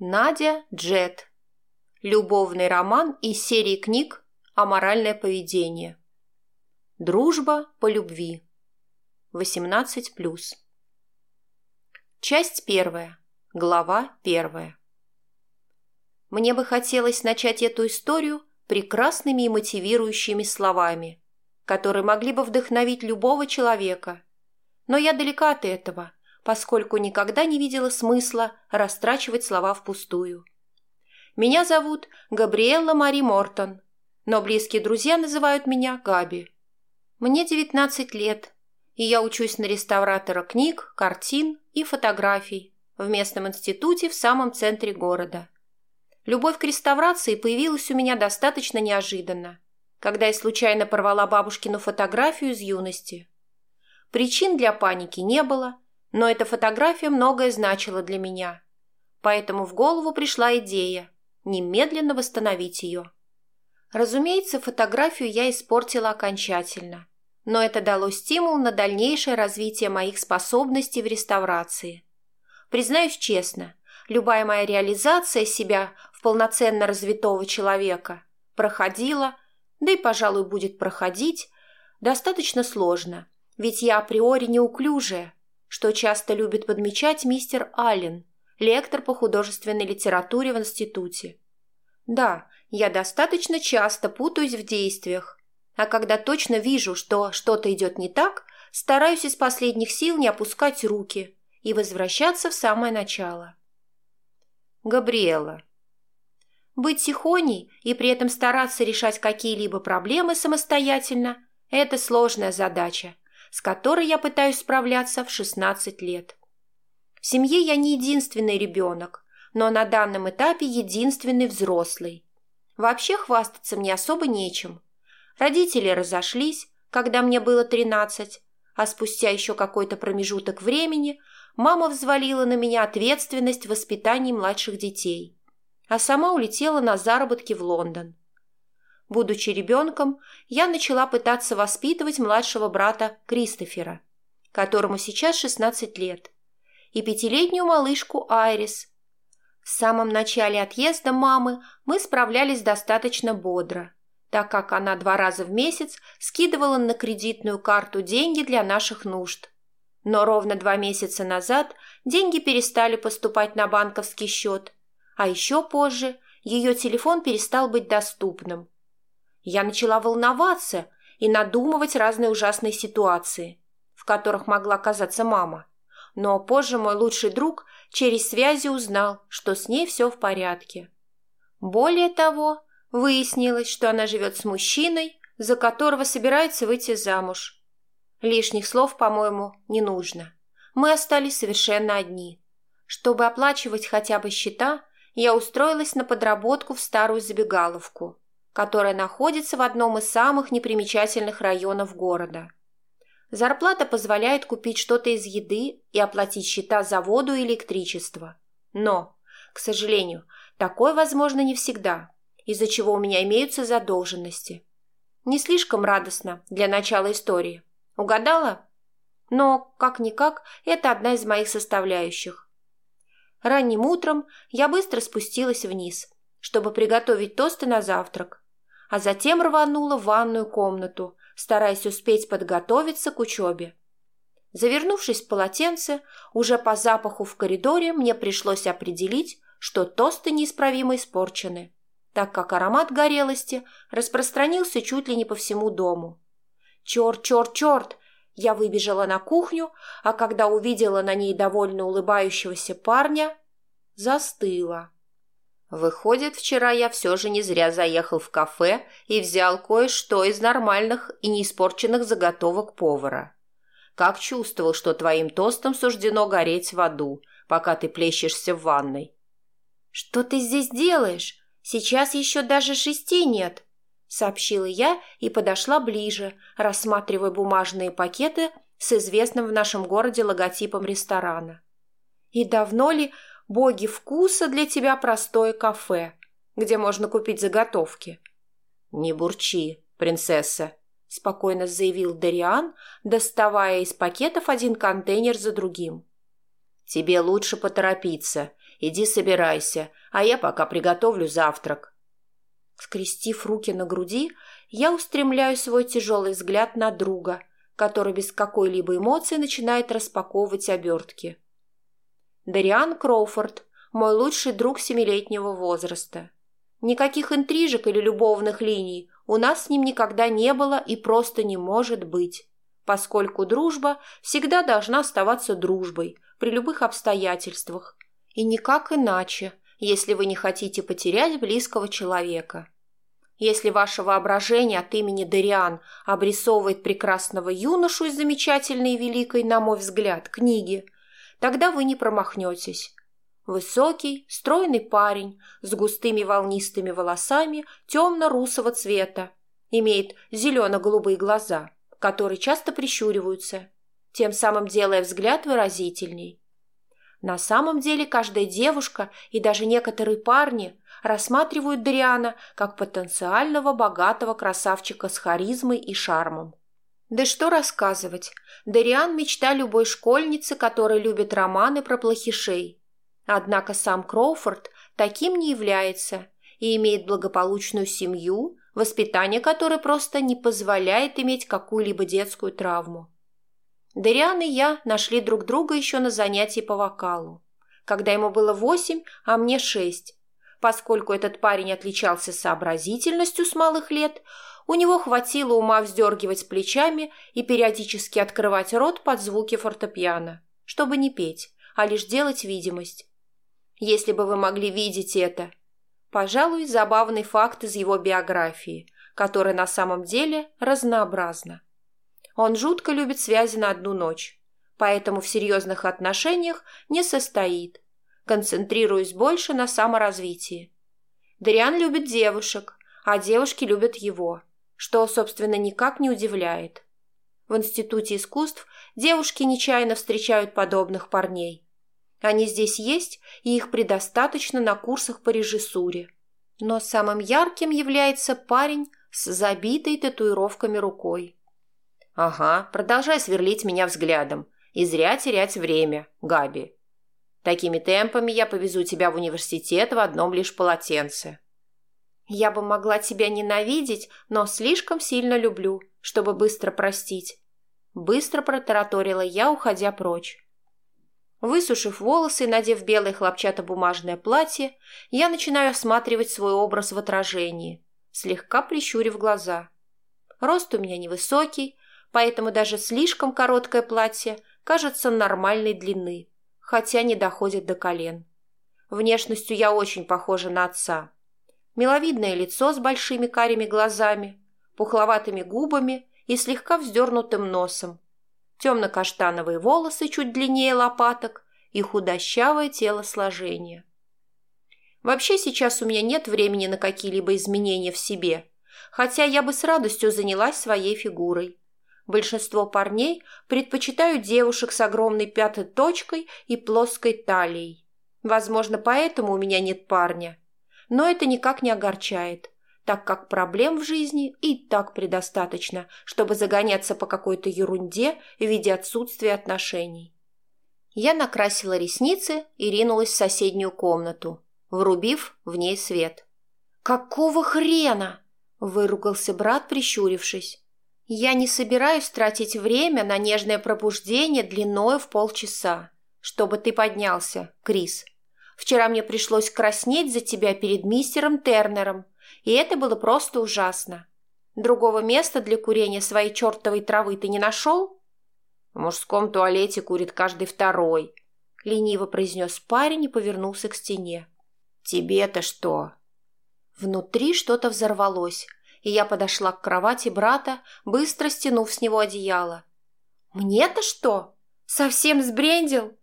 Надя Джет. Любовный роман из серии книг «Аморальное поведение». Дружба по любви. 18+. Часть первая. Глава первая. Мне бы хотелось начать эту историю прекрасными и мотивирующими словами, которые могли бы вдохновить любого человека. Но я далека от этого – поскольку никогда не видела смысла растрачивать слова впустую. Меня зовут Габриэлла Мари Мортон, но близкие друзья называют меня Габи. Мне 19 лет, и я учусь на реставратора книг, картин и фотографий в местном институте в самом центре города. Любовь к реставрации появилась у меня достаточно неожиданно, когда я случайно порвала бабушкину фотографию из юности. Причин для паники не было – но эта фотография многое значила для меня. Поэтому в голову пришла идея немедленно восстановить ее. Разумеется, фотографию я испортила окончательно, но это дало стимул на дальнейшее развитие моих способностей в реставрации. Признаюсь честно, любая моя реализация себя в полноценно развитого человека проходила, да и, пожалуй, будет проходить, достаточно сложно, ведь я априори неуклюжая, что часто любит подмечать мистер Аллен, лектор по художественной литературе в институте. Да, я достаточно часто путаюсь в действиях, а когда точно вижу, что что-то идет не так, стараюсь из последних сил не опускать руки и возвращаться в самое начало. Габриэла. Быть тихоней и при этом стараться решать какие-либо проблемы самостоятельно – это сложная задача, с которой я пытаюсь справляться в 16 лет. В семье я не единственный ребенок, но на данном этапе единственный взрослый. Вообще хвастаться мне особо нечем. Родители разошлись, когда мне было 13, а спустя еще какой-то промежуток времени мама взвалила на меня ответственность в воспитании младших детей, а сама улетела на заработки в Лондон. Будучи ребенком, я начала пытаться воспитывать младшего брата Кристофера, которому сейчас 16 лет, и пятилетнюю малышку Айрис. В самом начале отъезда мамы мы справлялись достаточно бодро, так как она два раза в месяц скидывала на кредитную карту деньги для наших нужд. Но ровно два месяца назад деньги перестали поступать на банковский счет, а еще позже ее телефон перестал быть доступным – я начала волноваться и надумывать разные ужасные ситуации, в которых могла оказаться мама. Но позже мой лучший друг через связи узнал, что с ней все в порядке. Более того, выяснилось, что она живет с мужчиной, за которого собирается выйти замуж. Лишних слов, по-моему, не нужно. Мы остались совершенно одни. Чтобы оплачивать хотя бы счета, я устроилась на подработку в старую забегаловку которая находится в одном из самых непримечательных районов города. Зарплата позволяет купить что-то из еды и оплатить счета за воду и электричество. Но, к сожалению, такое возможно не всегда, из-за чего у меня имеются задолженности. Не слишком радостно для начала истории. Угадала? Но, как-никак, это одна из моих составляющих. Ранним утром я быстро спустилась вниз, чтобы приготовить тосты на завтрак, а затем рванула в ванную комнату, стараясь успеть подготовиться к учебе. Завернувшись в полотенце, уже по запаху в коридоре мне пришлось определить, что тосты неисправимо испорчены, так как аромат горелости распространился чуть ли не по всему дому. «Черт, черт, черт!» Я выбежала на кухню, а когда увидела на ней довольно улыбающегося парня, застыла. Выходит, вчера я все же не зря заехал в кафе и взял кое-что из нормальных и неиспорченных заготовок повара. Как чувствовал, что твоим тостом суждено гореть в аду, пока ты плещешься в ванной. «Что ты здесь делаешь? Сейчас еще даже шести нет», — сообщила я и подошла ближе, рассматривая бумажные пакеты с известным в нашем городе логотипом ресторана. «И давно ли боги вкуса для тебя простое кафе, где можно купить заготовки. «Не бурчи, принцесса», — спокойно заявил Дариан, доставая из пакетов один контейнер за другим. «Тебе лучше поторопиться, Иди собирайся, а я пока приготовлю завтрак. Скрестив руки на груди, я устремляю свой тяжелый взгляд на друга, который без какой-либо эмоции начинает распаковывать обертки. Дариан Кроуфорд, мой лучший друг семилетнего возраста. Никаких интрижек или любовных линий у нас с ним никогда не было и просто не может быть, поскольку дружба всегда должна оставаться дружбой при любых обстоятельствах, и никак иначе, если вы не хотите потерять близкого человека. Если ваше воображение от имени Дариан обрисовывает прекрасного юношу из замечательной и великой, на мой взгляд, книги, тогда вы не промахнетесь. Высокий, стройный парень с густыми волнистыми волосами темно-русого цвета, имеет зелено-голубые глаза, которые часто прищуриваются, тем самым делая взгляд выразительней. На самом деле каждая девушка и даже некоторые парни рассматривают Дариана как потенциального богатого красавчика с харизмой и шармом. Да что рассказывать, Дариан – мечта любой школьницы, которая любит романы про плохишей. Однако сам Кроуфорд таким не является и имеет благополучную семью, воспитание которой просто не позволяет иметь какую-либо детскую травму. Дариан и я нашли друг друга еще на занятии по вокалу, когда ему было восемь, а мне шесть. Поскольку этот парень отличался сообразительностью с малых лет, у него хватило ума вздергивать плечами и периодически открывать рот под звуки фортепиано, чтобы не петь, а лишь делать видимость. Если бы вы могли видеть это. Пожалуй, забавный факт из его биографии, который на самом деле разнообразна. Он жутко любит связи на одну ночь, поэтому в серьезных отношениях не состоит, концентрируясь больше на саморазвитии. Дариан любит девушек, а девушки любят его, что, собственно, никак не удивляет. В Институте искусств девушки нечаянно встречают подобных парней. Они здесь есть, и их предостаточно на курсах по режиссуре. Но самым ярким является парень с забитой татуировками рукой. «Ага, продолжай сверлить меня взглядом. И зря терять время, Габи. Такими темпами я повезу тебя в университет в одном лишь полотенце». «Я бы могла тебя ненавидеть, но слишком сильно люблю, чтобы быстро простить». Быстро протараторила я, уходя прочь. Высушив волосы и надев белое хлопчатобумажное платье, я начинаю осматривать свой образ в отражении, слегка прищурив глаза. Рост у меня невысокий, поэтому даже слишком короткое платье кажется нормальной длины, хотя не доходит до колен. Внешностью я очень похожа на отца. Миловидное лицо с большими карими глазами, пухловатыми губами и слегка вздернутым носом, темно-каштановые волосы чуть длиннее лопаток и худощавое телосложение. Вообще сейчас у меня нет времени на какие-либо изменения в себе, хотя я бы с радостью занялась своей фигурой. Большинство парней предпочитают девушек с огромной пятой точкой и плоской талией. Возможно, поэтому у меня нет парня. Но это никак не огорчает, так как проблем в жизни и так предостаточно, чтобы загоняться по какой-то ерунде в виде отсутствия отношений. Я накрасила ресницы и ринулась в соседнюю комнату, врубив в ней свет. «Какого хрена?» – выругался брат, прищурившись. Я не собираюсь тратить время на нежное пробуждение длиною в полчаса, чтобы ты поднялся, Крис. Вчера мне пришлось краснеть за тебя перед мистером Тернером, и это было просто ужасно. Другого места для курения своей чертовой травы ты не нашел? В мужском туалете курит каждый второй, — лениво произнес парень и повернулся к стене. Тебе-то что? Внутри что-то взорвалось, и я подошла к кровати брата, быстро стянув с него одеяло. «Мне-то что? Совсем сбрендил?»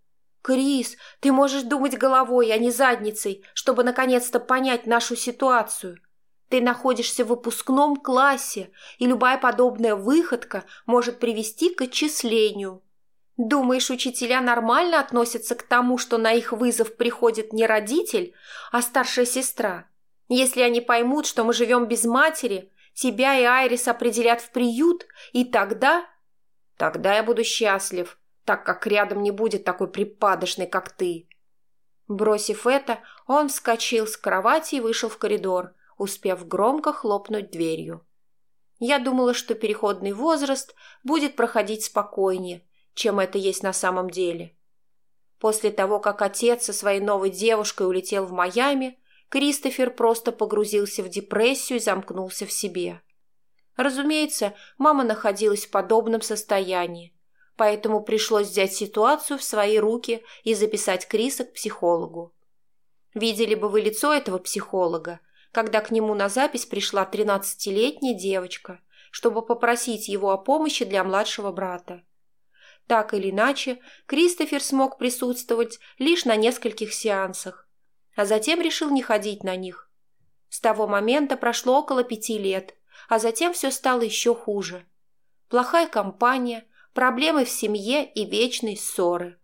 «Крис, ты можешь думать головой, а не задницей, чтобы наконец-то понять нашу ситуацию. Ты находишься в выпускном классе, и любая подобная выходка может привести к отчислению. Думаешь, учителя нормально относятся к тому, что на их вызов приходит не родитель, а старшая сестра?» Если они поймут, что мы живем без матери, тебя и Айрис определят в приют, и тогда... Тогда я буду счастлив, так как рядом не будет такой припадочной, как ты. Бросив это, он вскочил с кровати и вышел в коридор, успев громко хлопнуть дверью. Я думала, что переходный возраст будет проходить спокойнее, чем это есть на самом деле. После того, как отец со своей новой девушкой улетел в Майами, Кристофер просто погрузился в депрессию и замкнулся в себе. Разумеется, мама находилась в подобном состоянии, поэтому пришлось взять ситуацию в свои руки и записать Криса к психологу. Видели бы вы лицо этого психолога, когда к нему на запись пришла 13-летняя девочка, чтобы попросить его о помощи для младшего брата. Так или иначе, Кристофер смог присутствовать лишь на нескольких сеансах, а затем решил не ходить на них. С того момента прошло около пяти лет, а затем все стало еще хуже. Плохая компания, проблемы в семье и вечные ссоры.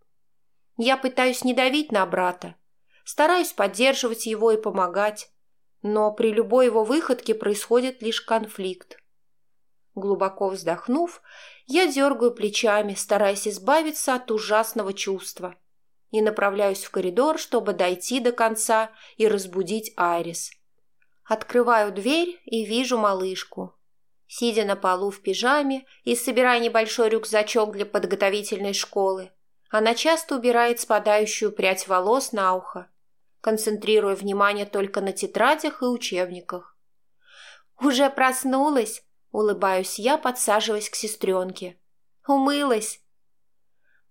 Я пытаюсь не давить на брата, стараюсь поддерживать его и помогать, но при любой его выходке происходит лишь конфликт. Глубоко вздохнув, я дергаю плечами, стараясь избавиться от ужасного чувства – и направляюсь в коридор, чтобы дойти до конца и разбудить Айрис. Открываю дверь и вижу малышку. Сидя на полу в пижаме и собирая небольшой рюкзачок для подготовительной школы, она часто убирает спадающую прядь волос на ухо, концентрируя внимание только на тетрадях и учебниках. «Уже проснулась?» – улыбаюсь я, подсаживаясь к сестренке. «Умылась?»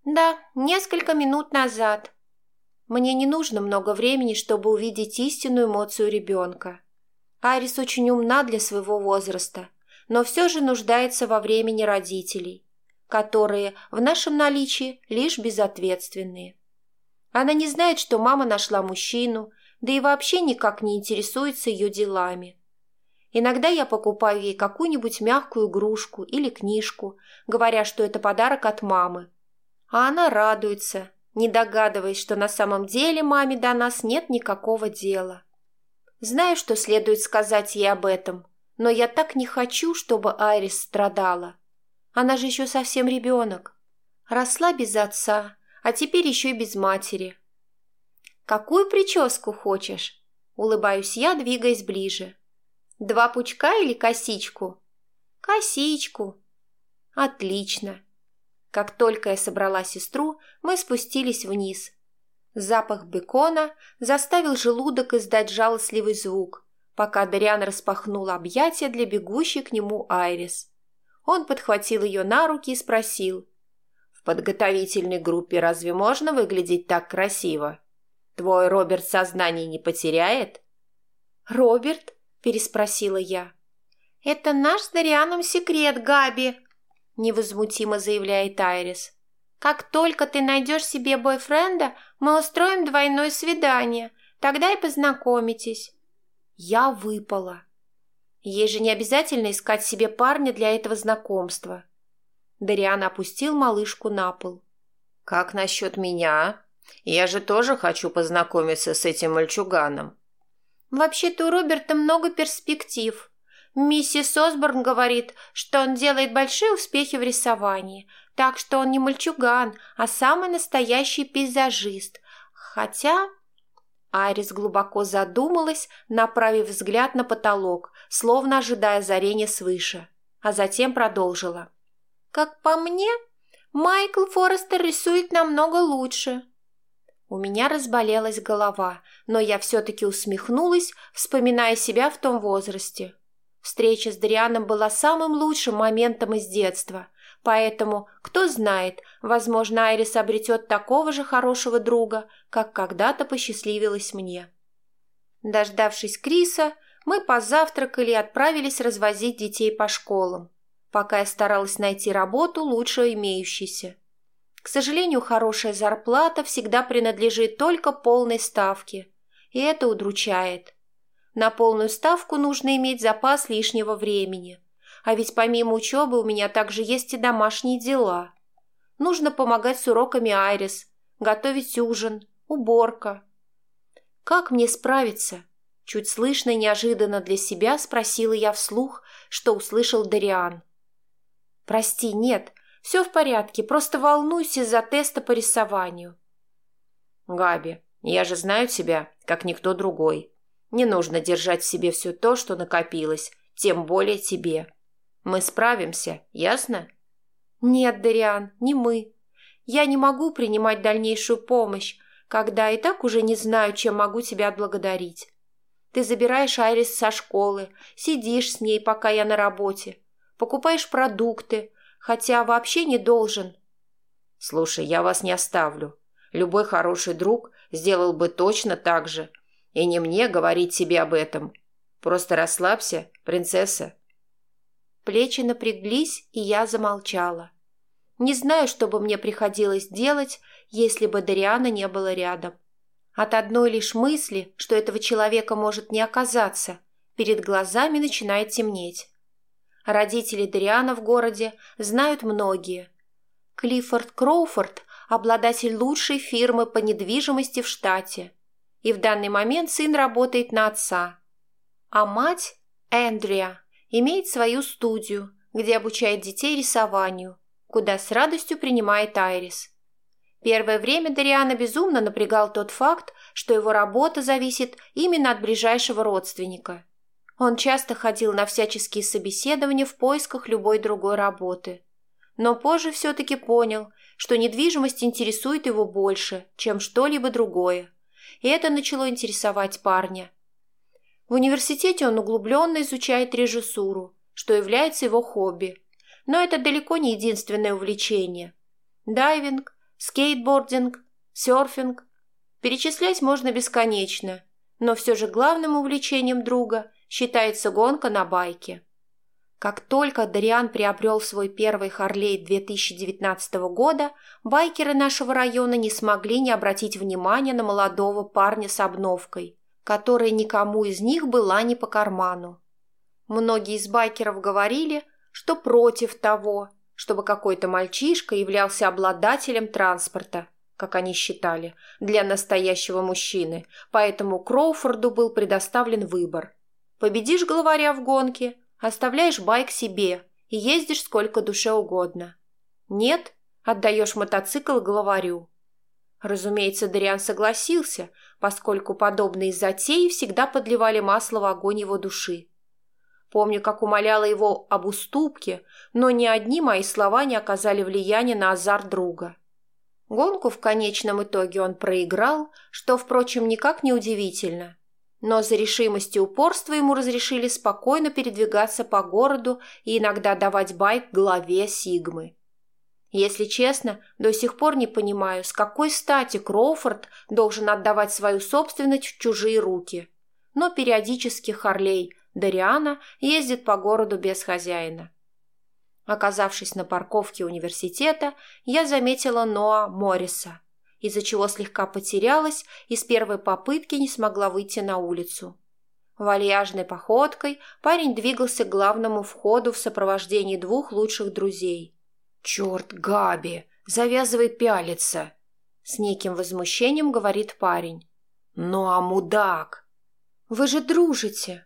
«Да, несколько минут назад. Мне не нужно много времени, чтобы увидеть истинную эмоцию ребенка. Арис очень умна для своего возраста, но все же нуждается во времени родителей, которые в нашем наличии лишь безответственные. Она не знает, что мама нашла мужчину, да и вообще никак не интересуется ее делами. Иногда я покупаю ей какую-нибудь мягкую игрушку или книжку, говоря, что это подарок от мамы, а она радуется, не догадываясь, что на самом деле маме до нас нет никакого дела. Знаю, что следует сказать ей об этом, но я так не хочу, чтобы Айрис страдала. Она же еще совсем ребенок. Росла без отца, а теперь еще и без матери. «Какую прическу хочешь?» Улыбаюсь я, двигаясь ближе. «Два пучка или косичку?» «Косичку». «Отлично. Как только я собрала сестру, мы спустились вниз. Запах бекона заставил желудок издать жалостливый звук, пока Дариан распахнул объятия для бегущей к нему Айрис. Он подхватил ее на руки и спросил. «В подготовительной группе разве можно выглядеть так красиво? Твой Роберт сознание не потеряет?» «Роберт?» – переспросила я. «Это наш с Дарианом секрет, Габи», – невозмутимо заявляет Айрис. «Как только ты найдешь себе бойфренда, мы устроим двойное свидание. Тогда и познакомитесь». Я выпала. Ей же не обязательно искать себе парня для этого знакомства. Дариан опустил малышку на пол. «Как насчет меня? Я же тоже хочу познакомиться с этим мальчуганом». «Вообще-то у Роберта много перспектив», Миссис Осборн говорит, что он делает большие успехи в рисовании, так что он не мальчуган, а самый настоящий пейзажист. Хотя... Айрис глубоко задумалась, направив взгляд на потолок, словно ожидая озарения свыше, а затем продолжила. «Как по мне, Майкл Форестер рисует намного лучше». У меня разболелась голова, но я все-таки усмехнулась, вспоминая себя в том возрасте. Встреча с Дрианом была самым лучшим моментом из детства, поэтому, кто знает, возможно, Айрис обретет такого же хорошего друга, как когда-то посчастливилось мне. Дождавшись Криса, мы позавтракали и отправились развозить детей по школам, пока я старалась найти работу, лучше имеющейся. К сожалению, хорошая зарплата всегда принадлежит только полной ставке, и это удручает – на полную ставку нужно иметь запас лишнего времени. А ведь помимо учебы у меня также есть и домашние дела. Нужно помогать с уроками Айрис, готовить ужин, уборка. Как мне справиться? Чуть слышно и неожиданно для себя спросила я вслух, что услышал Дариан. «Прости, нет, все в порядке, просто волнуюсь из-за теста по рисованию». «Габи, Я же знаю тебя, как никто другой. Не нужно держать в себе все то, что накопилось, тем более тебе. Мы справимся, ясно? Нет, Дариан, не мы. Я не могу принимать дальнейшую помощь, когда и так уже не знаю, чем могу тебя отблагодарить. Ты забираешь Айрис со школы, сидишь с ней, пока я на работе, покупаешь продукты, хотя вообще не должен. Слушай, я вас не оставлю. Любой хороший друг сделал бы точно так же. И не мне говорить тебе об этом. Просто расслабься, принцесса. Плечи напряглись, и я замолчала. Не знаю, что бы мне приходилось делать, если бы Дариана не было рядом. От одной лишь мысли, что этого человека может не оказаться, перед глазами начинает темнеть. Родители Дариана в городе знают многие. Клиффорд Кроуфорд – обладатель лучшей фирмы по недвижимости в штате. И в данный момент сын работает на отца. А мать, Эндриа, имеет свою студию, где обучает детей рисованию, куда с радостью принимает Айрис. Первое время Дариана безумно напрягал тот факт, что его работа зависит именно от ближайшего родственника. Он часто ходил на всяческие собеседования в поисках любой другой работы. Но позже все-таки понял, что недвижимость интересует его больше, чем что-либо другое. И это начало интересовать парня. В университете он углубленно изучает режиссуру, что является его хобби. Но это далеко не единственное увлечение. Дайвинг, скейтбординг, серфинг. Перечислять можно бесконечно, но все же главным увлечением друга считается гонка на байке. Как только Дариан приобрел свой первый Харлей 2019 года, байкеры нашего района не смогли не обратить внимания на молодого парня с обновкой, которая никому из них была не по карману. Многие из байкеров говорили, что против того, чтобы какой-то мальчишка являлся обладателем транспорта, как они считали, для настоящего мужчины, поэтому Кроуфорду был предоставлен выбор. Победишь главаря в гонке, оставляешь байк себе и ездишь сколько душе угодно. Нет, отдаешь мотоцикл главарю. Разумеется, Дариан согласился, поскольку подобные затеи всегда подливали масло в огонь его души. Помню, как умоляла его об уступке, но ни одни мои слова не оказали влияния на азарт друга. Гонку в конечном итоге он проиграл, что, впрочем, никак не удивительно. Но за решимость и упорство ему разрешили спокойно передвигаться по городу и иногда давать байк главе Сигмы. Если честно, до сих пор не понимаю, с какой стати Кроуфорд должен отдавать свою собственность в чужие руки. Но периодически Харлей – Дариана ездит по городу без хозяина. Оказавшись на парковке университета, я заметила Ноа Морриса, из-за чего слегка потерялась и с первой попытки не смогла выйти на улицу. Вальяжной походкой парень двигался к главному входу в сопровождении двух лучших друзей. «Черт, Габи, завязывай пялиться!» С неким возмущением говорит парень. «Ну а мудак!» «Вы же дружите!»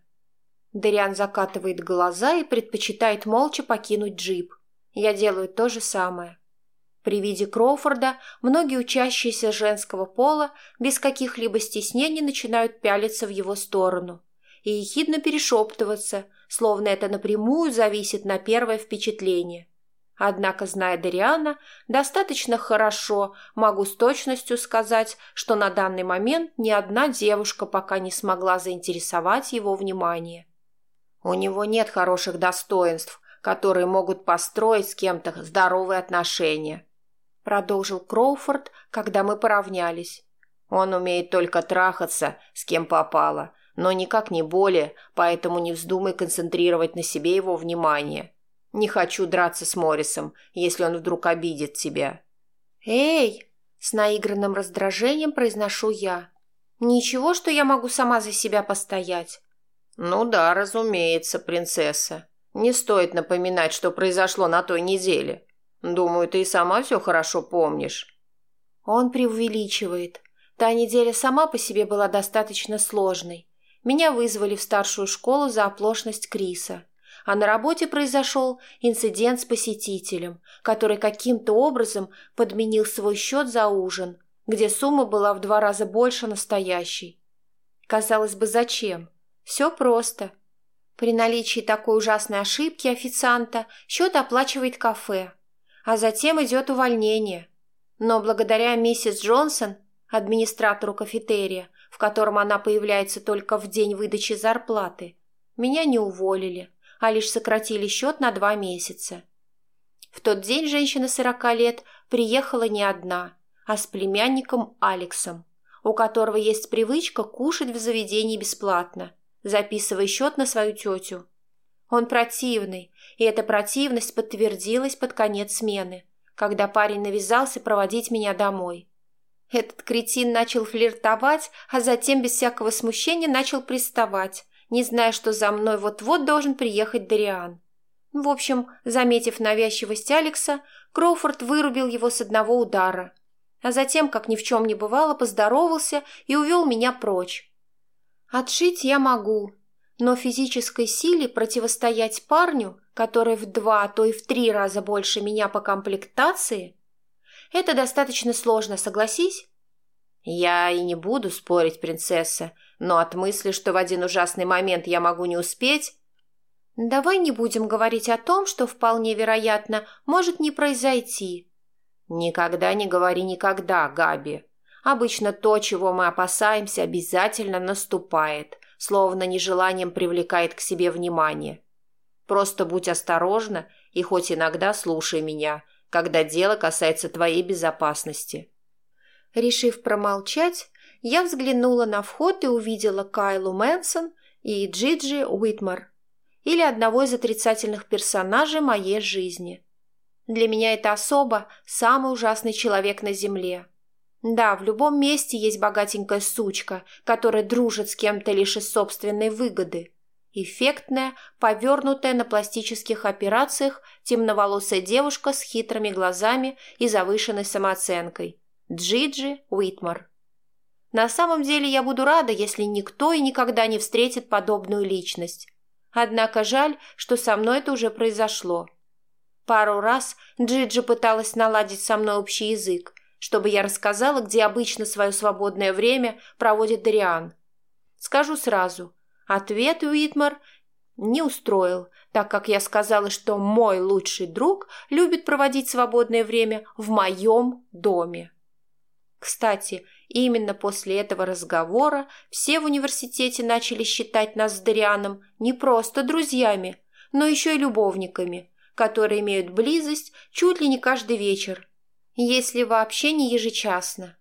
Дариан закатывает глаза и предпочитает молча покинуть джип. Я делаю то же самое. При виде Кроуфорда многие учащиеся женского пола без каких-либо стеснений начинают пялиться в его сторону и ехидно перешептываться, словно это напрямую зависит на первое впечатление. Однако, зная Дариана, достаточно хорошо могу с точностью сказать, что на данный момент ни одна девушка пока не смогла заинтересовать его внимание. У него нет хороших достоинств, которые могут построить с кем-то здоровые отношения. Продолжил Кроуфорд, когда мы поравнялись. Он умеет только трахаться, с кем попало, но никак не более, поэтому не вздумай концентрировать на себе его внимание. Не хочу драться с Моррисом, если он вдруг обидит тебя. «Эй!» – с наигранным раздражением произношу я. «Ничего, что я могу сама за себя постоять. «Ну да, разумеется, принцесса. Не стоит напоминать, что произошло на той неделе. Думаю, ты и сама все хорошо помнишь». Он преувеличивает. Та неделя сама по себе была достаточно сложной. Меня вызвали в старшую школу за оплошность Криса. А на работе произошел инцидент с посетителем, который каким-то образом подменил свой счет за ужин, где сумма была в два раза больше настоящей. Казалось бы, зачем? Все просто. При наличии такой ужасной ошибки официанта счет оплачивает кафе, а затем идет увольнение. Но благодаря миссис Джонсон, администратору кафетерия, в котором она появляется только в день выдачи зарплаты, меня не уволили, а лишь сократили счет на два месяца. В тот день женщина сорока лет приехала не одна, а с племянником Алексом, у которого есть привычка кушать в заведении бесплатно, записывая счет на свою тетю. Он противный, и эта противность подтвердилась под конец смены, когда парень навязался проводить меня домой. Этот кретин начал флиртовать, а затем без всякого смущения начал приставать, не зная, что за мной вот-вот должен приехать Дариан. В общем, заметив навязчивость Алекса, Кроуфорд вырубил его с одного удара, а затем, как ни в чем не бывало, поздоровался и увел меня прочь. Отшить я могу, но физической силе противостоять парню, который в два, а то и в три раза больше меня по комплектации, это достаточно сложно, согласись? Я и не буду спорить, принцесса, но от мысли, что в один ужасный момент я могу не успеть... Давай не будем говорить о том, что вполне вероятно может не произойти. Никогда не говори никогда, Габи. Обычно то, чего мы опасаемся, обязательно наступает, словно нежеланием привлекает к себе внимание. Просто будь осторожна и хоть иногда слушай меня, когда дело касается твоей безопасности. Решив промолчать, я взглянула на вход и увидела Кайлу Мэнсон и Джиджи Уитмар, или одного из отрицательных персонажей моей жизни. Для меня это особо самый ужасный человек на земле. Да, в любом месте есть богатенькая сучка, которая дружит с кем-то лишь из собственной выгоды. Эффектная, повернутая на пластических операциях темноволосая девушка с хитрыми глазами и завышенной самооценкой. Джиджи Уитмар. На самом деле я буду рада, если никто и никогда не встретит подобную личность. Однако жаль, что со мной это уже произошло. Пару раз Джиджи пыталась наладить со мной общий язык, чтобы я рассказала, где обычно свое свободное время проводит Дариан. Скажу сразу, ответ Уитмар не устроил, так как я сказала, что мой лучший друг любит проводить свободное время в моем доме. Кстати, именно после этого разговора все в университете начали считать нас с Дарианом не просто друзьями, но еще и любовниками, которые имеют близость чуть ли не каждый вечер, если вообще не ежечасно.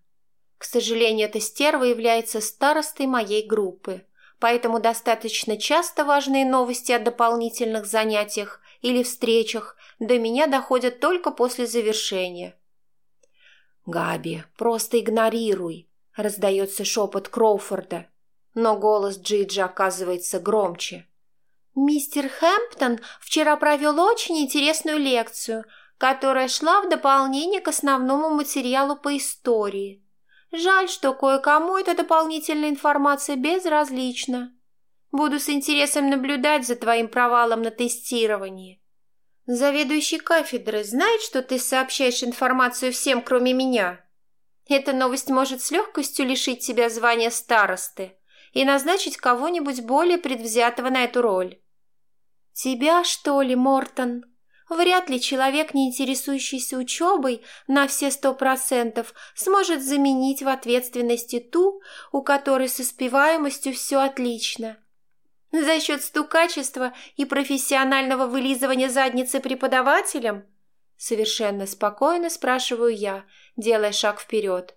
К сожалению, эта стерва является старостой моей группы, поэтому достаточно часто важные новости о дополнительных занятиях или встречах до меня доходят только после завершения – «Габи, просто игнорируй!» — раздается шепот Кроуфорда. Но голос Джиджи оказывается громче. «Мистер Хэмптон вчера провел очень интересную лекцию, которая шла в дополнение к основному материалу по истории. Жаль, что кое-кому эта дополнительная информация безразлична. Буду с интересом наблюдать за твоим провалом на тестировании. Заведующий кафедры знает, что ты сообщаешь информацию всем, кроме меня. Эта новость может с легкостью лишить тебя звания старосты и назначить кого-нибудь более предвзятого на эту роль. Тебя, что ли, Мортон? Вряд ли человек, не интересующийся учебой на все сто процентов, сможет заменить в ответственности ту, у которой с успеваемостью все отлично. За счет стукачества и профессионального вылизывания задницы преподавателям? Совершенно спокойно спрашиваю я, делая шаг вперед.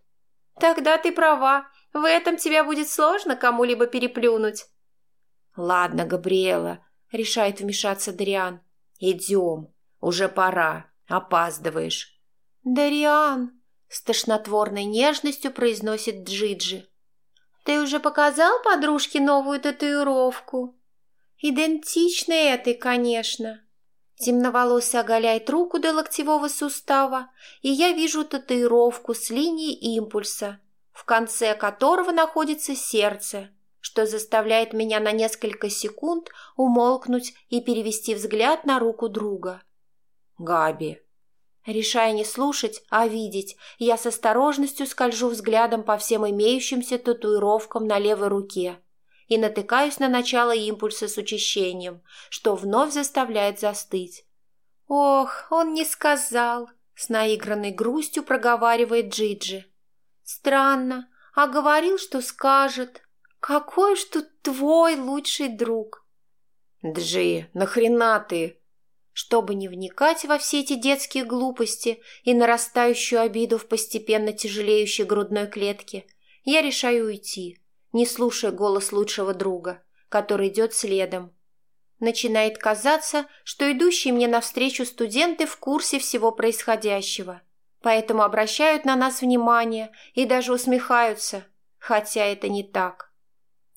Тогда ты права, в этом тебя будет сложно кому-либо переплюнуть. Ладно, Габриэла, решает вмешаться Дариан. Идем, уже пора, опаздываешь. Дариан, с тошнотворной нежностью произносит Джиджи. Ты уже показал подружке новую татуировку? Идентичной этой, конечно. Темноволосый оголяет руку до локтевого сустава, и я вижу татуировку с линией импульса, в конце которого находится сердце, что заставляет меня на несколько секунд умолкнуть и перевести взгляд на руку друга. Габи. Решая не слушать, а видеть, я с осторожностью скольжу взглядом по всем имеющимся татуировкам на левой руке и натыкаюсь на начало импульса с учащением, что вновь заставляет застыть. «Ох, он не сказал!» — с наигранной грустью проговаривает Джиджи. «Странно, а говорил, что скажет. Какой ж тут твой лучший друг?» «Джи, нахрена ты?» Чтобы не вникать во все эти детские глупости и нарастающую обиду в постепенно тяжелеющей грудной клетке, я решаю уйти, не слушая голос лучшего друга, который идет следом. Начинает казаться, что идущие мне навстречу студенты в курсе всего происходящего, поэтому обращают на нас внимание и даже усмехаются, хотя это не так.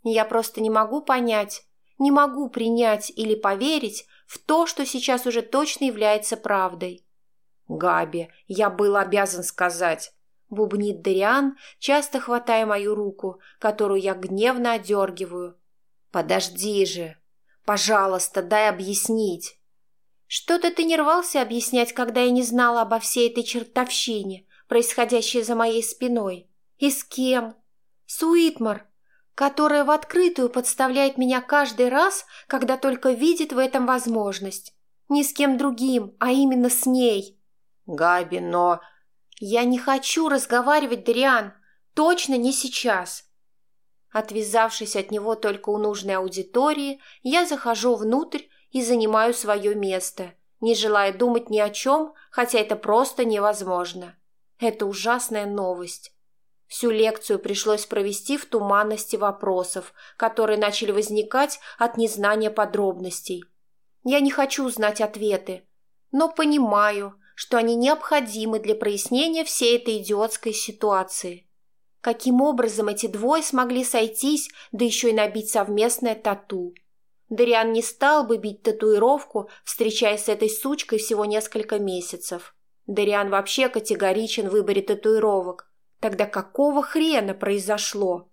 Я просто не могу понять, не могу принять или поверить в то, что сейчас уже точно является правдой. «Габи, я был обязан сказать», — бубнит Дариан, часто хватая мою руку, которую я гневно одергиваю. «Подожди же! Пожалуйста, дай объяснить!» «Что-то ты не рвался объяснять, когда я не знала обо всей этой чертовщине, происходящей за моей спиной. И с кем? С Уитмар, которая в открытую подставляет меня каждый раз, когда только видит в этом возможность. Не с кем другим, а именно с ней. Габи, но... Я не хочу разговаривать, Дариан. Точно не сейчас. Отвязавшись от него только у нужной аудитории, я захожу внутрь и занимаю свое место, не желая думать ни о чем, хотя это просто невозможно. Это ужасная новость. Всю лекцию пришлось провести в туманности вопросов, которые начали возникать от незнания подробностей. Я не хочу знать ответы, но понимаю, что они необходимы для прояснения всей этой идиотской ситуации. Каким образом эти двое смогли сойтись, да еще и набить совместное тату? Дариан не стал бы бить татуировку, встречаясь с этой сучкой всего несколько месяцев. Дариан вообще категоричен в выборе татуировок, Тогда какого хрена произошло?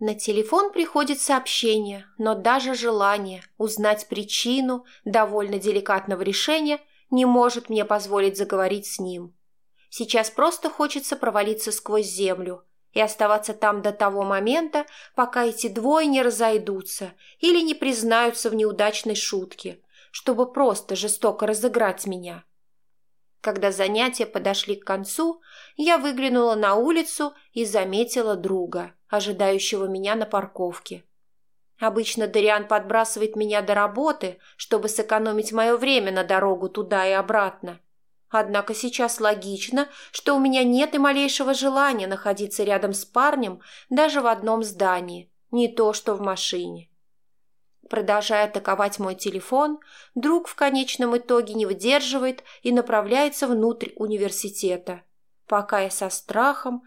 На телефон приходит сообщение, но даже желание узнать причину довольно деликатного решения не может мне позволить заговорить с ним. Сейчас просто хочется провалиться сквозь землю и оставаться там до того момента, пока эти двое не разойдутся или не признаются в неудачной шутке, чтобы просто жестоко разыграть меня. Когда занятия подошли к концу, я выглянула на улицу и заметила друга, ожидающего меня на парковке. Обычно Дариан подбрасывает меня до работы, чтобы сэкономить мое время на дорогу туда и обратно. Однако сейчас логично, что у меня нет и малейшего желания находиться рядом с парнем даже в одном здании, не то что в машине. Продолжая атаковать мой телефон, друг в конечном итоге не выдерживает и направляется внутрь университета, пока я со страхом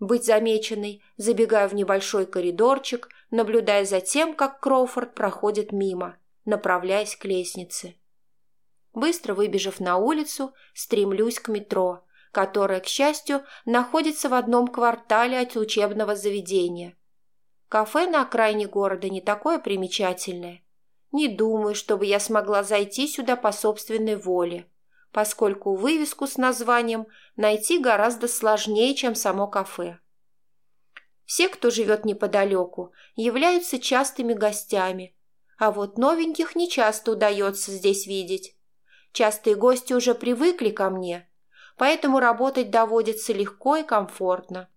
быть замеченной забегаю в небольшой коридорчик, наблюдая за тем, как Кроуфорд проходит мимо, направляясь к лестнице. Быстро выбежав на улицу, стремлюсь к метро, которое, к счастью, находится в одном квартале от учебного заведения, Кафе на окраине города не такое примечательное. Не думаю, чтобы я смогла зайти сюда по собственной воле, поскольку вывеску с названием найти гораздо сложнее, чем само кафе. Все, кто живет неподалеку, являются частыми гостями, а вот новеньких не часто удается здесь видеть. Частые гости уже привыкли ко мне, поэтому работать доводится легко и комфортно.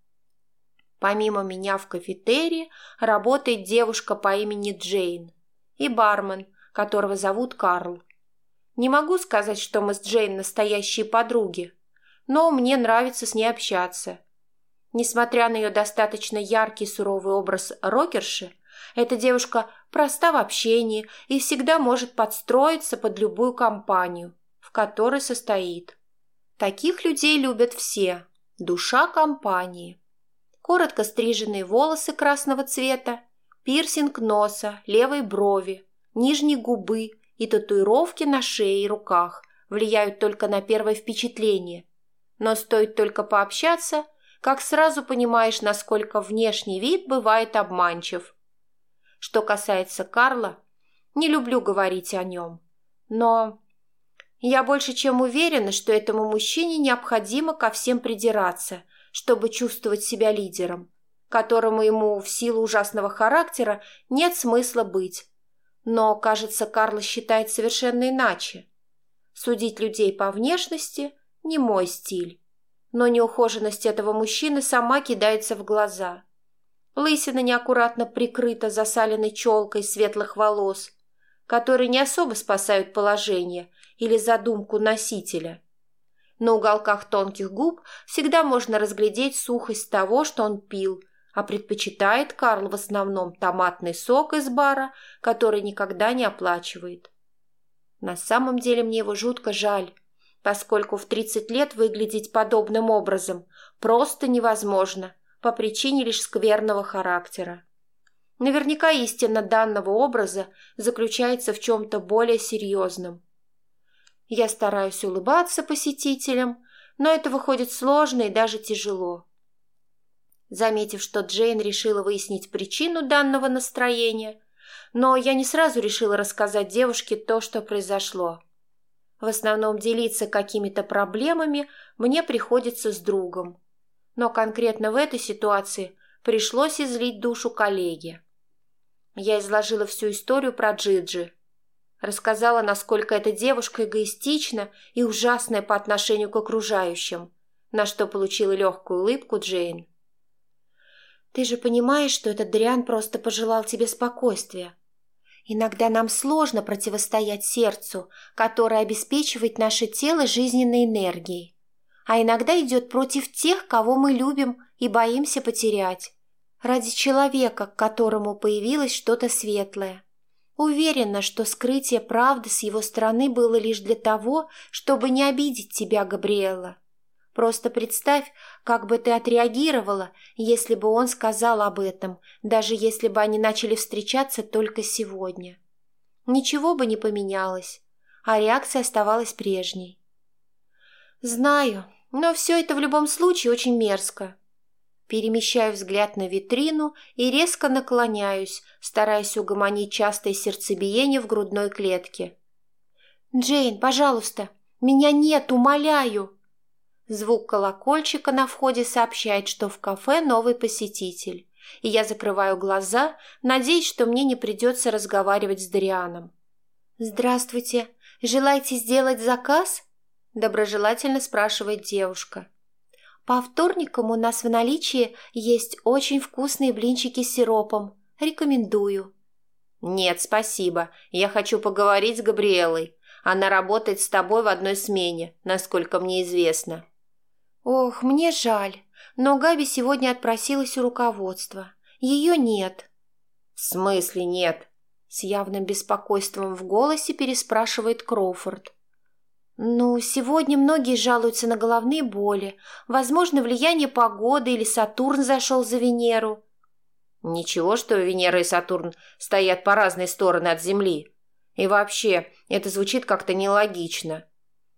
Помимо меня в кафетерии работает девушка по имени Джейн и бармен, которого зовут Карл. Не могу сказать, что мы с Джейн настоящие подруги, но мне нравится с ней общаться. Несмотря на ее достаточно яркий суровый образ рокерши, эта девушка проста в общении и всегда может подстроиться под любую компанию, в которой состоит. Таких людей любят все. Душа компании коротко стриженные волосы красного цвета, пирсинг носа, левой брови, нижней губы и татуировки на шее и руках влияют только на первое впечатление. Но стоит только пообщаться, как сразу понимаешь, насколько внешний вид бывает обманчив. Что касается Карла, не люблю говорить о нем. Но Я больше чем уверена, что этому мужчине необходимо ко всем придираться, чтобы чувствовать себя лидером, которому ему в силу ужасного характера нет смысла быть. Но, кажется, Карла считает совершенно иначе. Судить людей по внешности – не мой стиль. Но неухоженность этого мужчины сама кидается в глаза. Лысина неаккуратно прикрыта засаленной челкой светлых волос, которые не особо спасают положение или задумку носителя. На уголках тонких губ всегда можно разглядеть сухость того, что он пил, а предпочитает Карл в основном томатный сок из бара, который никогда не оплачивает. На самом деле мне его жутко жаль, поскольку в 30 лет выглядеть подобным образом просто невозможно по причине лишь скверного характера. Наверняка истина данного образа заключается в чем-то более серьезном. Я стараюсь улыбаться посетителям, но это выходит сложно и даже тяжело. Заметив, что Джейн решила выяснить причину данного настроения, но я не сразу решила рассказать девушке то, что произошло. В основном делиться какими-то проблемами мне приходится с другом. Но конкретно в этой ситуации пришлось излить душу коллеге. Я изложила всю историю про Джиджи. Рассказала, насколько эта девушка эгоистична и ужасная по отношению к окружающим, на что получила легкую улыбку Джейн. «Ты же понимаешь, что этот Дриан просто пожелал тебе спокойствия. Иногда нам сложно противостоять сердцу, которое обеспечивает наше тело жизненной энергией, а иногда идет против тех, кого мы любим и боимся потерять, ради человека, к которому появилось что-то светлое. Уверена, что скрытие правды с его стороны было лишь для того, чтобы не обидеть тебя, Габриэла. Просто представь, как бы ты отреагировала, если бы он сказал об этом, даже если бы они начали встречаться только сегодня. Ничего бы не поменялось, а реакция оставалась прежней. Знаю, но все это в любом случае очень мерзко. Перемещаю взгляд на витрину и резко наклоняюсь, стараясь угомонить частое сердцебиение в грудной клетке. «Джейн, пожалуйста, меня нет, умоляю!» Звук колокольчика на входе сообщает, что в кафе новый посетитель, и я закрываю глаза, надеясь, что мне не придется разговаривать с Дарианом. «Здравствуйте. Желаете сделать заказ?» – доброжелательно спрашивает девушка. «По вторникам у нас в наличии есть очень вкусные блинчики с сиропом. Рекомендую». «Нет, спасибо. Я хочу поговорить с Габриэлой. Она работает с тобой в одной смене, насколько мне известно». «Ох, мне жаль, но Габи сегодня отпросилась у руководства. Ее нет». «В смысле нет?» С явным беспокойством в голосе переспрашивает Кроуфорд. «Ну, сегодня многие жалуются на головные боли. Возможно, влияние погоды или Сатурн зашел за Венеру». «Ничего, что Венера и Сатурн стоят по разные стороны от Земли. И вообще, это звучит как-то нелогично.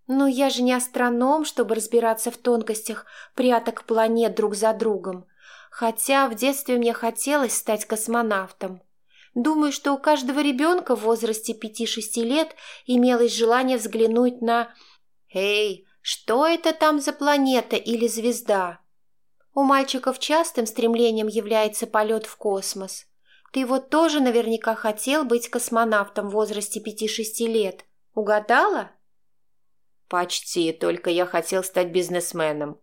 «Ну, я же не астроном, чтобы разбираться в тонкостях пряток планет друг за другом. Хотя в детстве мне хотелось стать космонавтом. Думаю, что у каждого ребенка в возрасте пяти-шести лет имелось желание взглянуть на... Эй, что это там за планета или звезда? У мальчиков частым стремлением является полет в космос. Ты вот тоже наверняка хотел быть космонавтом в возрасте пяти-шести лет. Угадала?» «Почти, только я хотел стать бизнесменом».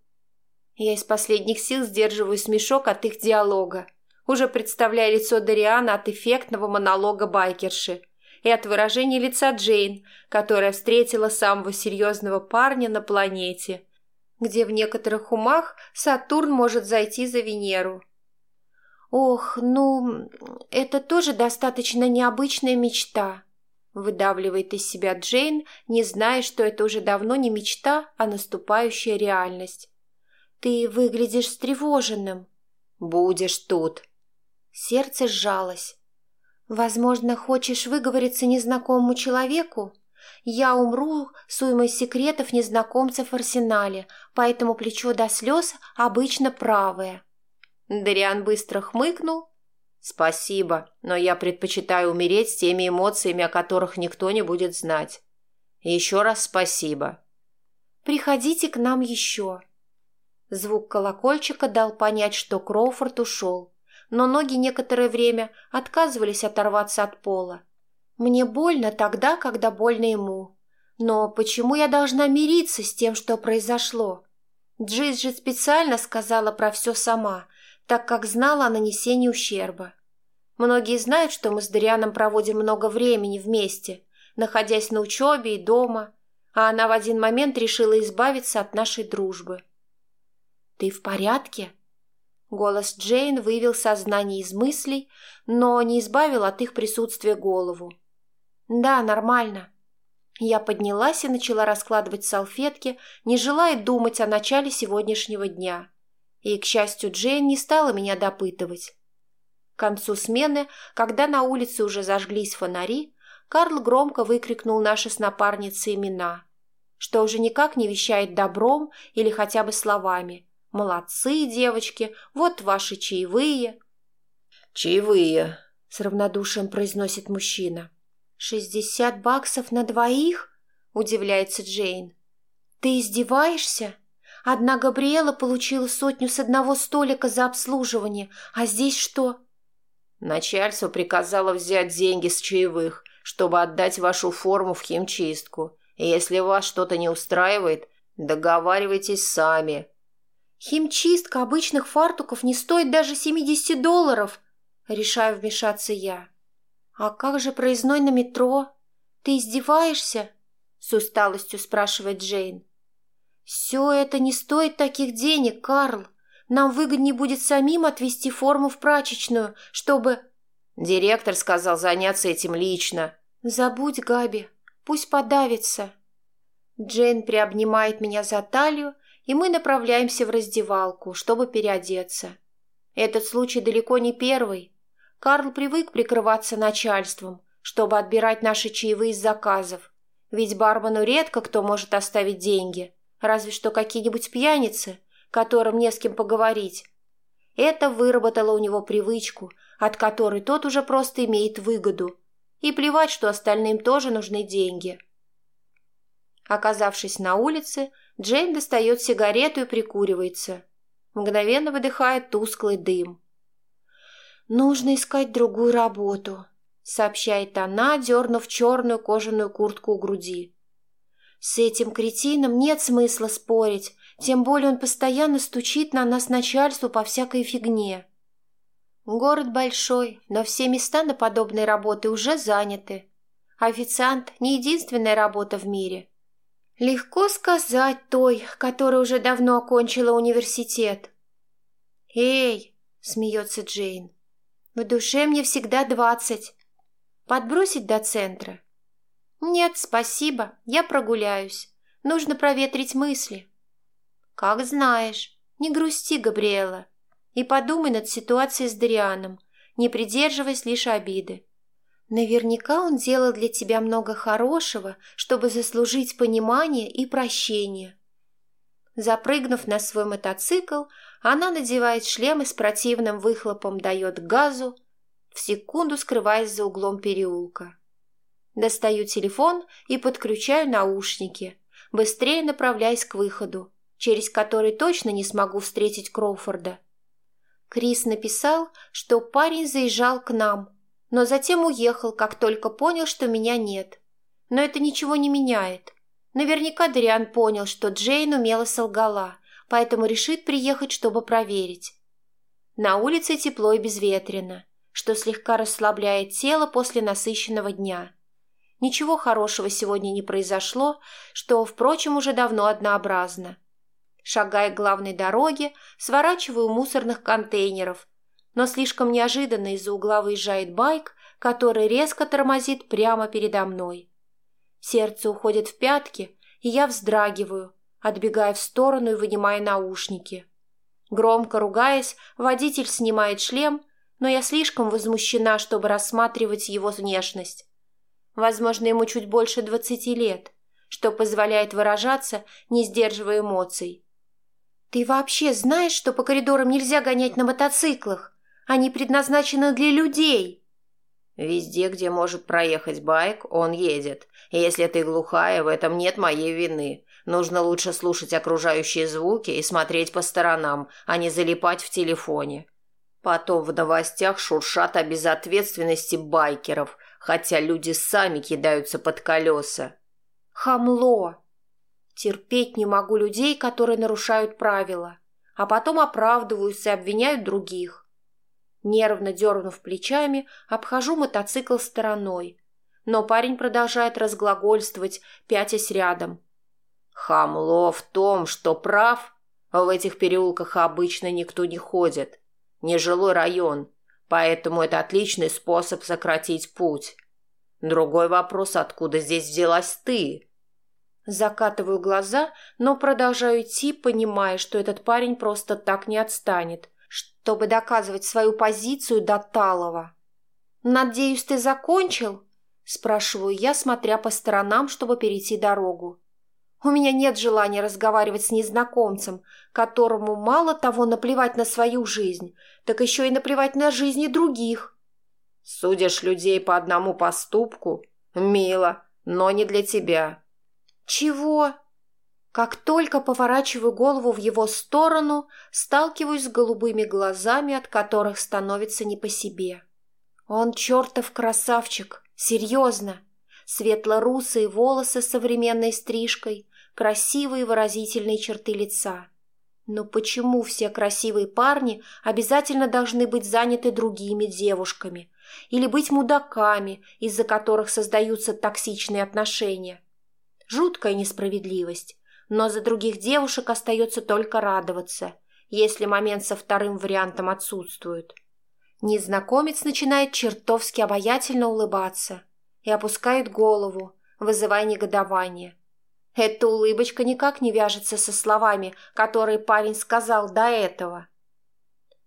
Я из последних сил сдерживаю смешок от их диалога, уже представляя лицо Дариана от эффектного монолога байкерши и от выражения лица Джейн, которая встретила самого серьезного парня на планете, где в некоторых умах Сатурн может зайти за Венеру. Ох, ну, это тоже достаточно необычная мечта. Выдавливает из себя Джейн, не зная, что это уже давно не мечта, а наступающая реальность. «Ты выглядишь встревоженным». «Будешь тут». Сердце сжалось. «Возможно, хочешь выговориться незнакомому человеку? Я умру с уймой секретов незнакомцев в арсенале, поэтому плечо до слез обычно правое». Дариан быстро хмыкнул «Спасибо, но я предпочитаю умереть с теми эмоциями, о которых никто не будет знать». Еще раз спасибо. Приходите к нам еще. Звук колокольчика дал понять, что Кроуфорд ушел, но ноги некоторое время отказывались оторваться от пола. Мне больно тогда, когда больно ему. Но почему я должна мириться с тем, что произошло? Джиз же специально сказала про все сама, так как знала о нанесении ущерба. Многие знают, что мы с Дарианом проводим много времени вместе, находясь на учебе и дома, а она в один момент решила избавиться от нашей дружбы. «Ты в порядке?» Голос Джейн вывел сознание из мыслей, но не избавил от их присутствия голову. «Да, нормально», я поднялась и начала раскладывать салфетки, не желая думать о начале сегодняшнего дня. И, к счастью, Джейн не стала меня допытывать. К концу смены, когда на улице уже зажглись фонари, Карл громко выкрикнул наши с напарницей имена, что уже никак не вещает добром или хотя бы словами. «Молодцы, девочки, вот ваши чаевые». «Чаевые», — с равнодушием произносит мужчина. «Шестьдесят баксов на двоих?» – удивляется Джейн. «Ты издеваешься? Одна Габриэла получила сотню с одного столика за обслуживание, а здесь что?» Начальство приказало взять деньги с чаевых, чтобы отдать вашу форму в химчистку. И если вас что-то не устраивает, договаривайтесь сами. Химчистка обычных фартуков не стоит даже 70 долларов, решаю вмешаться я. «А как же проездной на метро? Ты издеваешься?» — с усталостью спрашивает Джейн. «Все это не стоит таких денег, Карл. Нам выгоднее будет самим отвезти форму в прачечную, чтобы...» «Директор сказал заняться этим лично». «Забудь, Габи, пусть подавится». Джейн приобнимает меня за талию, и мы направляемся в раздевалку, чтобы переодеться. Этот случай далеко не первый. Карл привык прикрываться начальством, чтобы отбирать наши чаевые из заказов. Ведь бармену редко кто может оставить деньги, разве что какие-нибудь пьяницы, которым не с кем поговорить. Это выработало у него привычку, от которой тот уже просто имеет выгоду. И плевать, что остальным тоже нужны деньги. Оказавшись на улице, Джейн достает сигарету и прикуривается. Мгновенно выдыхает тусклый дым. «Нужно искать другую работу», — сообщает она, дернув черную кожаную куртку у груди. «С этим кретином нет смысла спорить, тем более он постоянно стучит на нас начальству по всякой фигне». Город большой, но все места на подобные работы уже заняты. Официант – не единственная работа в мире. Легко сказать той, которая уже давно окончила университет. «Эй!» – смеется Джейн. В душе мне всегда двадцать. Подбросить до центра? Нет, спасибо, я прогуляюсь. Нужно проветрить мысли. Как знаешь. Не грусти, Габриэла. И подумай над ситуацией с Дарианом, не придерживаясь лишь обиды. Наверняка он делал для тебя много хорошего, чтобы заслужить понимание и прощение. Запрыгнув на свой мотоцикл, она надевает шлем и с противным выхлопом дает газу, в секунду скрываясь за углом переулка. Достаю телефон и подключаю наушники, быстрее направляясь к выходу, через который точно не смогу встретить Кроуфорда. Крис написал, что парень заезжал к нам, но затем уехал, как только понял, что меня нет. Но это ничего не меняет. Наверняка Дариан понял, что Джейн умело солгала, поэтому решит приехать, чтобы проверить. На улице тепло и безветренно, что слегка расслабляет тело после насыщенного дня. Ничего хорошего сегодня не произошло, что, впрочем, уже давно однообразно. Шагая к главной дороге, сворачиваю мусорных контейнеров, но слишком неожиданно из-за угла выезжает байк, который резко тормозит прямо передо мной. Сердце уходит в пятки, и я вздрагиваю, отбегая в сторону и вынимая наушники. Громко ругаясь, водитель снимает шлем, но я слишком возмущена, чтобы рассматривать его внешность. Возможно, ему чуть больше двадцати лет, что позволяет выражаться, не сдерживая эмоций. «Ты вообще знаешь, что по коридорам нельзя гонять на мотоциклах? Они предназначены для людей!» Везде, где может проехать байк, он едет. Если ты глухая, в этом нет моей вины. Нужно лучше слушать окружающие звуки и смотреть по сторонам, а не залипать в телефоне. Потом в новостях шуршат о безответственности байкеров, хотя люди сами кидаются под колеса. Хамло! Терпеть не могу людей, которые нарушают правила, а потом оправдываются и обвиняют других. Нервно дернув плечами, обхожу мотоцикл стороной. Но парень продолжает разглагольствовать, пятясь рядом. Хамло в том, что прав. В этих переулках обычно никто не ходит. Нежилой район, поэтому это отличный способ сократить путь. Другой вопрос, откуда здесь взялась ты? Закатываю глаза, но продолжаю идти, понимая, что этот парень просто так не отстанет, чтобы доказывать свою позицию до Талова. «Надеюсь, ты закончил?» – спрашиваю я, смотря по сторонам, чтобы перейти дорогу. У меня нет желания разговаривать с незнакомцем, которому мало того наплевать на свою жизнь, так еще и наплевать на жизни других. Судишь людей по одному поступку? Мило, но не для тебя. Чего? Как только поворачиваю голову в его сторону, сталкиваюсь с голубыми глазами, от которых становится не по себе. Он чертов красавчик, серьезно. Светло-русые волосы с современной стрижкой, красивые выразительные черты лица. Но почему все красивые парни обязательно должны быть заняты другими девушками или быть мудаками, из-за которых создаются токсичные отношения? Жуткая несправедливость, но за других девушек остается только радоваться, если момент со вторым вариантом отсутствует. Незнакомец начинает чертовски обаятельно улыбаться и опускает голову, вызывая негодование. Эта улыбочка никак не вяжется со словами, которые парень сказал до этого.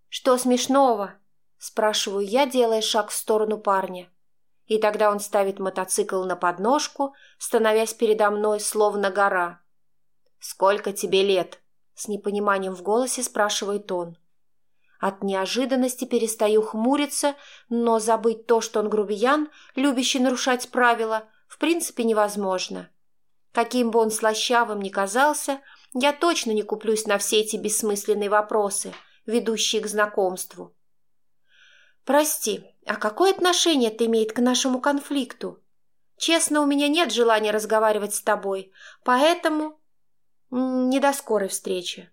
«Что смешного?» – спрашиваю я, делая шаг в сторону парня. И тогда он ставит мотоцикл на подножку, становясь передо мной, словно гора. «Сколько тебе лет?» – с непониманием в голосе спрашивает он. От неожиданности перестаю хмуриться, но забыть то, что он грубиян, любящий нарушать правила, в принципе невозможно. Каким бы он слащавым ни казался, я точно не куплюсь на все эти бессмысленные вопросы, ведущие к знакомству. «Прости, а какое отношение это имеет к нашему конфликту? Честно, у меня нет желания разговаривать с тобой, поэтому...» «Не до скорой встречи».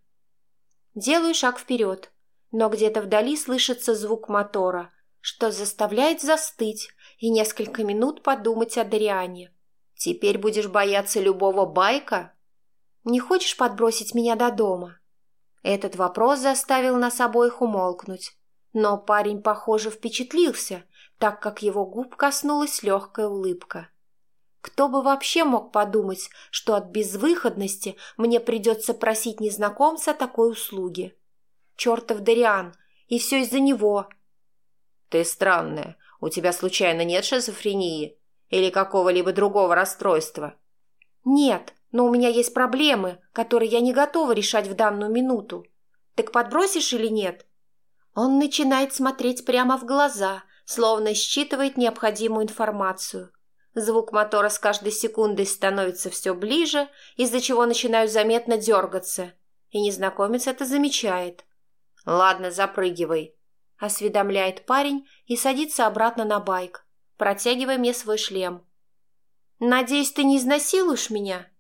Делаю шаг вперед, но где-то вдали слышится звук мотора, что заставляет застыть и несколько минут подумать о Дариане. Теперь будешь бояться любого байка? Не хочешь подбросить меня до дома? Этот вопрос заставил нас обоих умолкнуть. Но парень, похоже, впечатлился, так как его губ коснулась легкая улыбка. Кто бы вообще мог подумать, что от безвыходности мне придется просить незнакомца такой услуги? Чертов Дариан, и все из-за него. Ты странная. У тебя случайно нет шизофрении? Или какого-либо другого расстройства? Нет, но у меня есть проблемы, которые я не готова решать в данную минуту. Так подбросишь или нет? Он начинает смотреть прямо в глаза, словно считывает необходимую информацию. Звук мотора с каждой секундой становится все ближе, из-за чего начинаю заметно дергаться. И незнакомец это замечает. «Ладно, запрыгивай», — осведомляет парень и садится обратно на байк протягивая мне свой шлем. «Надеюсь, ты не изнасилуешь меня?»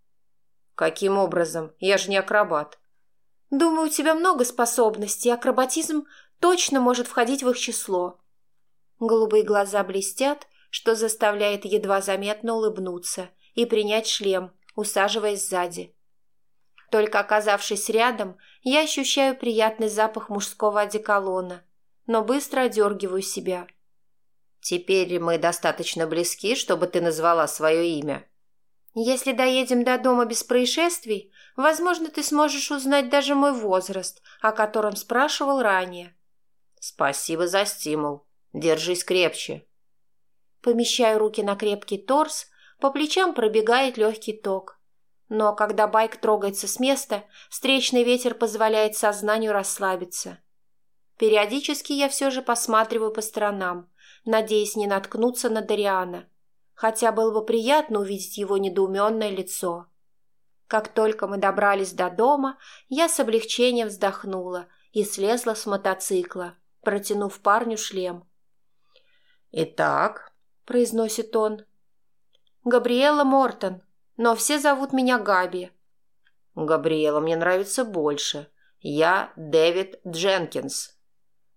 «Каким образом? Я же не акробат». «Думаю, у тебя много способностей, акробатизм точно может входить в их число». Голубые глаза блестят, что заставляет едва заметно улыбнуться и принять шлем, усаживаясь сзади. Только оказавшись рядом, я ощущаю приятный запах мужского одеколона, но быстро одергиваю себя – Теперь мы достаточно близки, чтобы ты назвала свое имя. Если доедем до дома без происшествий, возможно, ты сможешь узнать даже мой возраст, о котором спрашивал ранее. Спасибо за стимул. Держись крепче. Помещаю руки на крепкий торс, по плечам пробегает легкий ток. Но когда байк трогается с места, встречный ветер позволяет сознанию расслабиться. Периодически я все же посматриваю по сторонам, надеясь не наткнуться на Дариана, хотя было бы приятно увидеть его недоуменное лицо. Как только мы добрались до дома, я с облегчением вздохнула и слезла с мотоцикла, протянув парню шлем. «Итак», — произносит он, — «Габриэла Мортон, но все зовут меня Габи». «Габриэла мне нравится больше. Я Дэвид Дженкинс».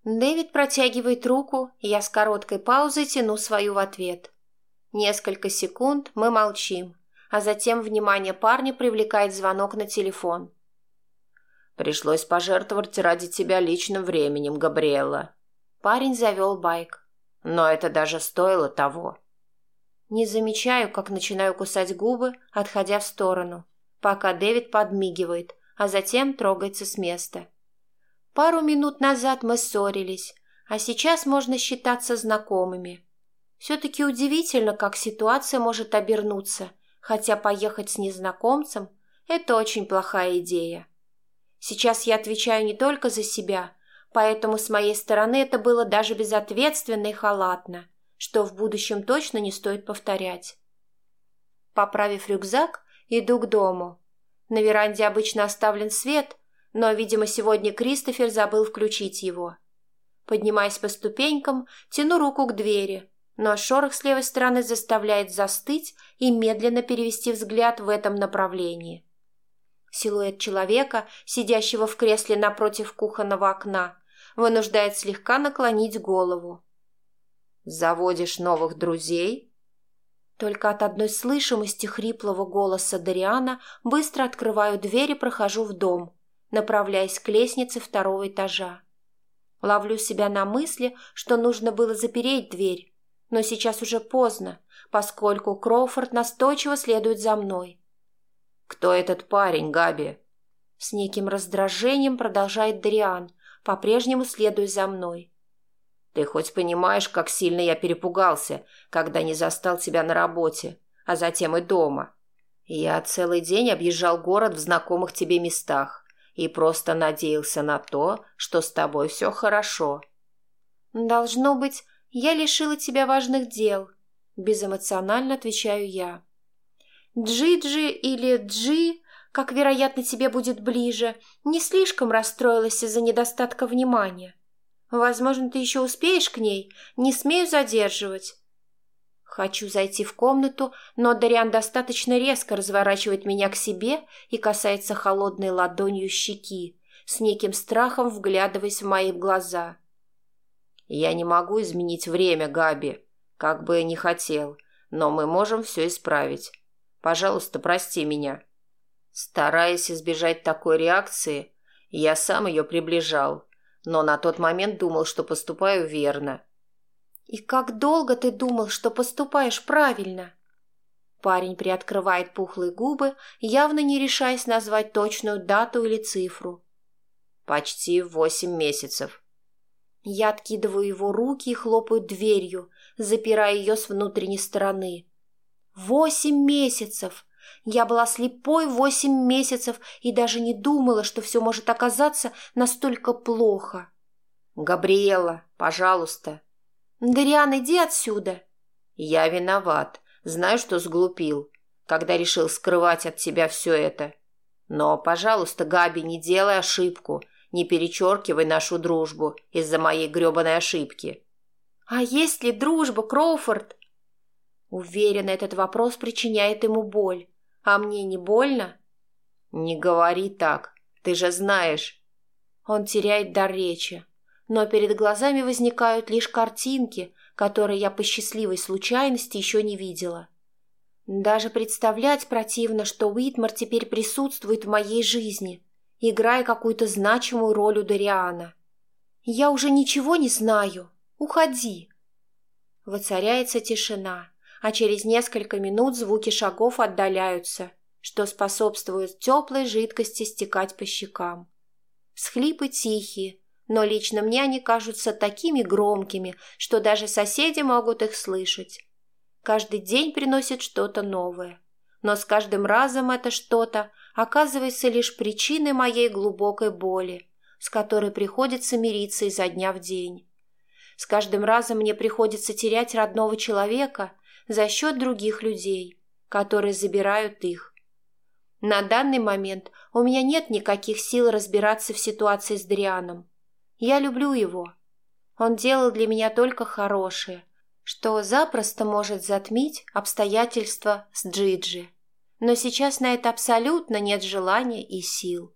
Дэвид протягивает руку, и я с короткой паузой тяну свою в ответ. Несколько секунд мы молчим, а затем внимание парня привлекает звонок на телефон. «Пришлось пожертвовать ради тебя личным временем, Габриэла». Парень завел байк. «Но это даже стоило того». Не замечаю, как начинаю кусать губы, отходя в сторону, пока Дэвид подмигивает, а затем трогается с места. Пару минут назад мы ссорились, а сейчас можно считаться знакомыми. Все-таки удивительно, как ситуация может обернуться, хотя поехать с незнакомцем – это очень плохая идея. Сейчас я отвечаю не только за себя, поэтому с моей стороны это было даже безответственно и халатно, что в будущем точно не стоит повторять. Поправив рюкзак, иду к дому. На веранде обычно оставлен свет – но, видимо, сегодня Кристофер забыл включить его. Поднимаясь по ступенькам, тяну руку к двери, но шорох с левой стороны заставляет застыть и медленно перевести взгляд в этом направлении. Силуэт человека, сидящего в кресле напротив кухонного окна, вынуждает слегка наклонить голову. «Заводишь новых друзей?» Только от одной слышимости хриплого голоса Дариана быстро открываю дверь и прохожу в дом, направляясь к лестнице второго этажа. Ловлю себя на мысли, что нужно было запереть дверь, но сейчас уже поздно, поскольку Кроуфорд настойчиво следует за мной. «Кто этот парень, Габи?» С неким раздражением продолжает Дариан, по-прежнему следуя за мной. «Ты хоть понимаешь, как сильно я перепугался, когда не застал тебя на работе, а затем и дома? Я целый день объезжал город в знакомых тебе местах и просто надеялся на то, что с тобой все хорошо. «Должно быть, я лишила тебя важных дел», – безэмоционально отвечаю я. Джиджи или Джи, как, вероятно, тебе будет ближе, не слишком расстроилась из-за недостатка внимания. Возможно, ты еще успеешь к ней, не смею задерживать. Хочу зайти в комнату, но Дариан достаточно резко разворачивает меня к себе и касается холодной ладонью щеки, с неким страхом вглядываясь в мои глаза. «Я не могу изменить время, Габи, как бы не хотел, но мы можем все исправить. Пожалуйста, прости меня». Стараясь избежать такой реакции, я сам ее приближал, но на тот момент думал, что поступаю верно – «И как долго ты думал, что поступаешь правильно?» Парень приоткрывает пухлые губы, явно не решаясь назвать точную дату или цифру. «Почти восемь месяцев». Я откидываю его руки и хлопаю дверью, запирая ее с внутренней стороны. «Восемь месяцев!» Я была слепой восемь месяцев и даже не думала, что все может оказаться настолько плохо. «Габриэла, пожалуйста!» «Дариан, иди отсюда!» «Я виноват. Знаю, что сглупил, когда решил скрывать от тебя все это. Но, пожалуйста, Габи, не делай ошибку, не перечеркивай нашу дружбу из-за моей гребаной ошибки». «А есть ли дружба, Кроуфорд?» Уверена, этот вопрос причиняет ему боль. А мне не больно? «Не говори так. Ты же знаешь». Он теряет дар речи но перед глазами возникают лишь картинки, которые я по счастливой случайности еще не видела. Даже представлять противно, что Уитмар теперь присутствует в моей жизни, играя какую-то значимую роль у Дариана. Я уже ничего не знаю. Уходи. Воцаряется тишина, а через несколько минут звуки шагов отдаляются, что способствует теплой жидкости стекать по щекам. Схлипы тихие, но лично мне они кажутся такими громкими, что даже соседи могут их слышать. Каждый день приносит что-то новое, но с каждым разом это что-то оказывается лишь причиной моей глубокой боли, с которой приходится мириться изо дня в день. С каждым разом мне приходится терять родного человека за счет других людей, которые забирают их. На данный момент у меня нет никаких сил разбираться в ситуации с Дрианом. Я люблю его. Он делал для меня только хорошее, что запросто может затмить обстоятельства с Джиджи. Но сейчас на это абсолютно нет желания и сил.